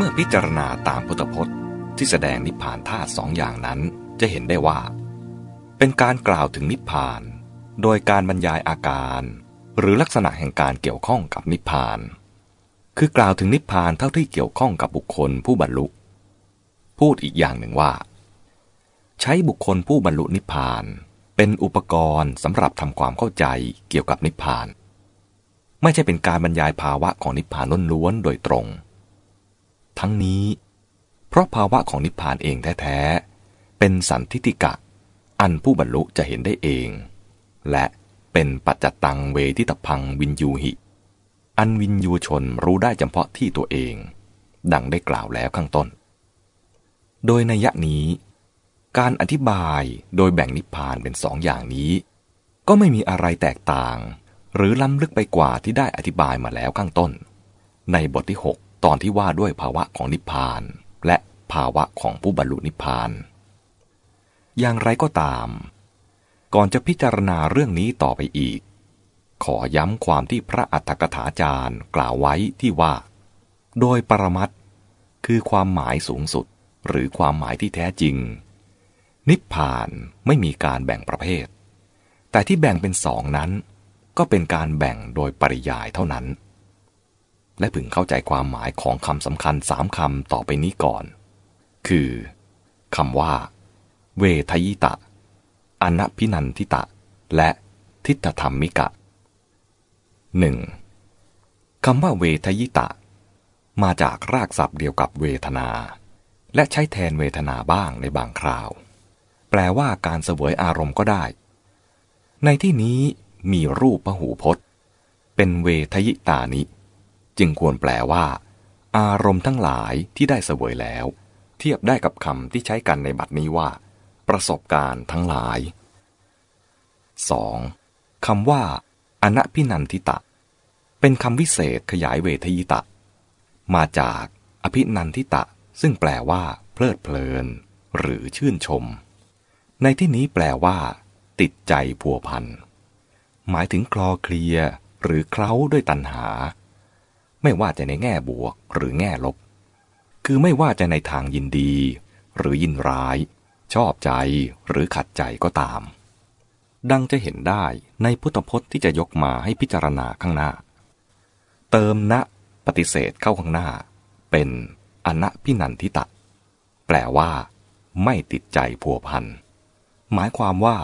เมื่อพิจารณาตามพุทธพจน์ที่แสดงนิพพานธาตุสองอย่างนั้นจะเห็นได้ว่า เป็นการกล่าวถึงนิพพาน โดยการบรรยายอาการ หรือลักษณะแห่งการเกี่ยวข้องกับนิพพาน คือกล่าวถึงนิพพานเท่าที่เกี่ยวข้องกับบุคคลผู้บรรลุ พูดอีกอย่างหนึ่งว่า ใช้บุคคลผู้บรรลุนิพพาน เป็นอุปกรณ์สำหรับทำความเข้าใจเกี่ยวกับนิพพาน ไม่ใช่เป็นการบรรยายภาวะของนิพพานล้วนๆโดยตรง ทั้งนี้ เพราะภาวะของนิพพานเองแท้ๆ เป็นสันทิติกะ อันผู้บรรลุจะเห็นได้เอง และเป็นปัจจตังเวทิตพังวินยูหิ อันวินยูชนรู้ได้เฉพาะที่ตัวเอง ดังได้กล่าวแล้วข้างต้น โดยในยะนี้ การอธิบายโดยแบ่งนิพพานเป็นสองอย่างนี้ ก็ไม่มีอะไรแตกต่าง หรือล้ำลึกไปกว่าที่ได้อธิบายมาแล้วข้างต้น ในบทที่6 ตอนที่ว่าด้วยภาวะของนิพพาน และภาวะของผู้บรรลุนิพพาน อย่างไรก็ตาม ก่อนจะพิจารณาเรื่องนี้ต่อไปอีก ขอย้ำความที่พระอัฏฐกถาจารย์กล่าวไว้ที่ว่า โดยปรมัตคือความหมายสูงสุดหรือความหมายที่แท้จริง นิพพานไม่มีการแบ่งประเภท แต่ที่แบ่งเป็นสองนั้น ก็เป็นการแบ่งโดยปริยายเท่านั้น และพึงเข้าใจความหมายของคำสำคัญสามคำต่อไปนี้ก่อน คือคำว่า เวทยิตะ อนัพินันทิตะ และทิฏฐธรรมิกะหนึ่งคำว่าเวทยิตะ มาจากรากศัพท์เดียวกับเวทนา และใช้แทนเวทนาบ้างในบางคราว แปลว่าการเสวยอารมณ์ก็ได้ ในที่นี้มีรูปพหูพจน์ เป็นเวทยิตานิ จึงควรแปลว่า อารมณ์ทั้งหลายที่ได้เสวยแล้ว เทียบได้กับคำที่ใช้กันในบัดนี้ว่า ประสบการณ์ทั้งหลาย 2. คำว่า อนัพินันทิตะ เป็นคำวิเศษขยายเวทยิตะ มาจากอภินันทิตะ ซึ่งแปลว่า เพลิดเพลิน หรือชื่นชม ในที่นี้แปลว่า ติดใจพัวพัน หมายถึงคลอเคลีย หรือเคล้าด้วยตัณหา ไม่ว่าจะในแง่บวกหรือแง่ลบ คือไม่ว่าจะในทางยินดี หรือยินร้าย ชอบใจหรือขัดใจก็ตาม ดังจะเห็นได้ในพุทธพจน์ที่จะยกมาให้พิจารณาข้างหน้า เติมณปฏิเสธเข้าข้างหน้า เป็นอนัพินันทิตะ แปลว่า ไม่ติดใจพัวพัน หมายความว่า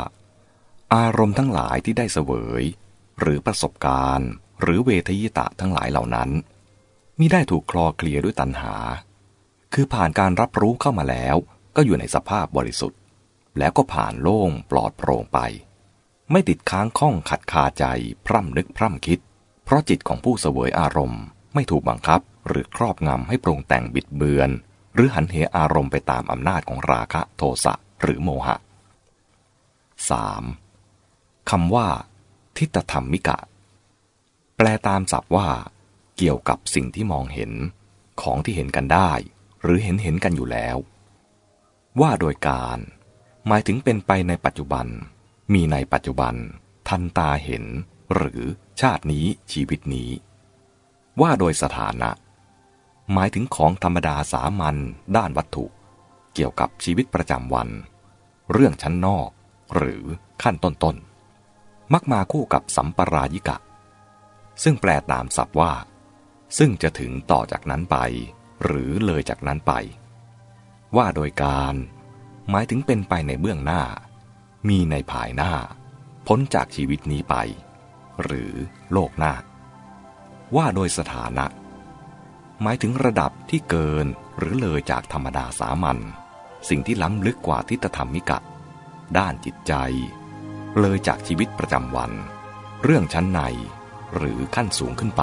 อารมณ์ทั้งหลายที่ได้เสวย หรือประสบการณ์ หรือเวทยิตะทั้งหลายเหล่านั้นมิได้ถูกคลอเคลียด้วยตัณหา คือผ่านการรับรู้เข้ามาแล้ว ก็อยู่ในสภาพบริสุทธิ์ แล้วก็ผ่านโล่งปลอดโปร่งไป ไม่ติดค้างข้องขัดคาใจพร่ำนึกพร่ำคิด เพราะจิตของผู้เสวยอารมณ์ ไม่ถูกบังคับหรือครอบงำให้ปรุงแต่งบิดเบือน หรือหันเหอารมณ์ไปตามอำนาจของราคะโทสะหรือโมหะ 3. คำว่า ทิฏฐธรรมิกะ ลตามศัพท์ว่า เกี่ยวกับสิ่งที่มองเห็น ของที่เห็นกันได้ หรือเห็นเห็นกันอยู่แล้ว ว่าโดยการ หมายถึงเป็นไปในปัจจุบัน มีในปัจจุบัน ทันตาเห็น หรือชาตินี้ชีวิตนี้ ว่าโดยสถานะ หมายถึงของธรรมดาสามัญด้านวัตถุ เกี่ยวกับชีวิตประจำวัน เรื่องชั้นนอก หรือขั้นต้นๆมักมาคู่กับสัมปรายิกะ ซึ่งแปลตามศัพท์ว่า ซึ่งจะถึงต่อจากนั้นไป หรือเลยจากนั้นไป ว่าโดยการ หมายถึงเป็นไปในเบื้องหน้า มีในภายหน้า พ้นจากชีวิตนี้ไป หรือโลกหน้า ว่าโดยสถานะ หมายถึงระดับที่เกินหรือเลยจากธรรมดาสามัญสิ่งที่ล้ำลึกกว่าทิฏฐธรรมิกะ ด้านจิตใจ เลยจากชีวิตประจำวัน เรื่องชั้นใน หรือขั้นสูงขึ้นไป